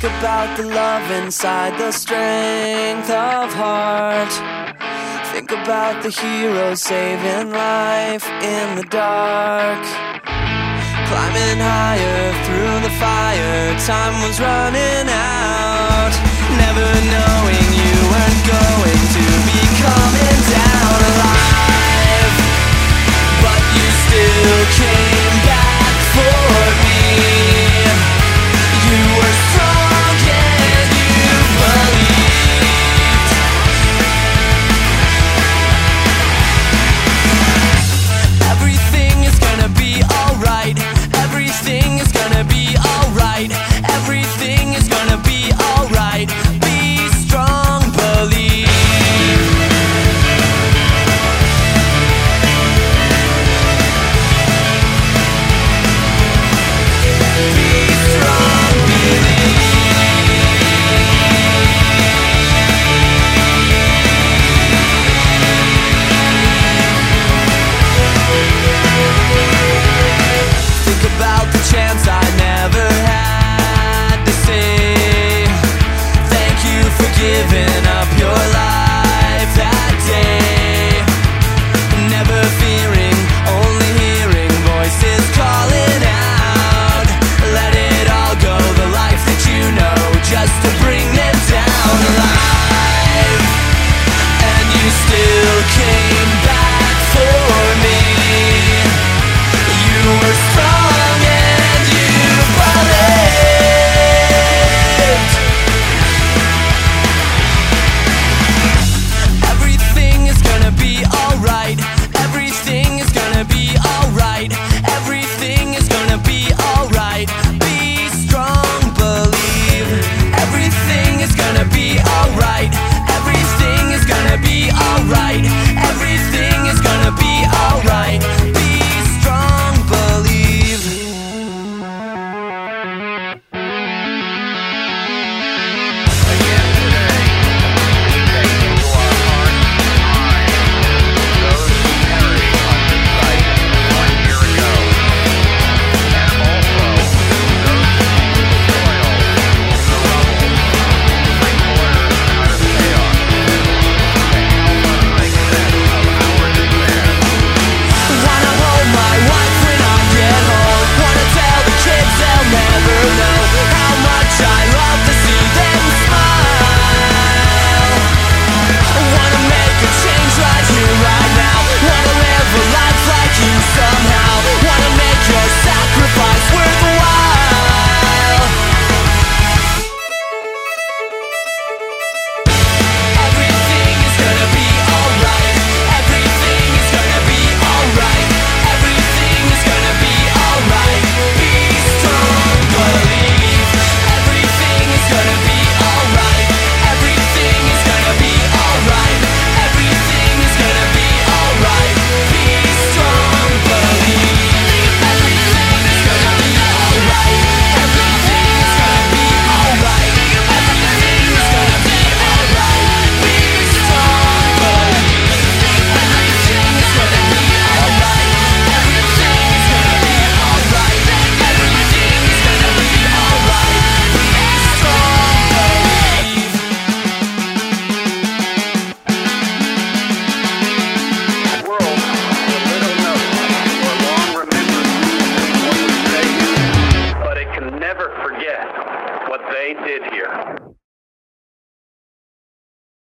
think about the love inside, the strength of heart. Think about the hero saving life in the dark. Climbing higher through the fire, time was running out. Never knowing you weren't going to.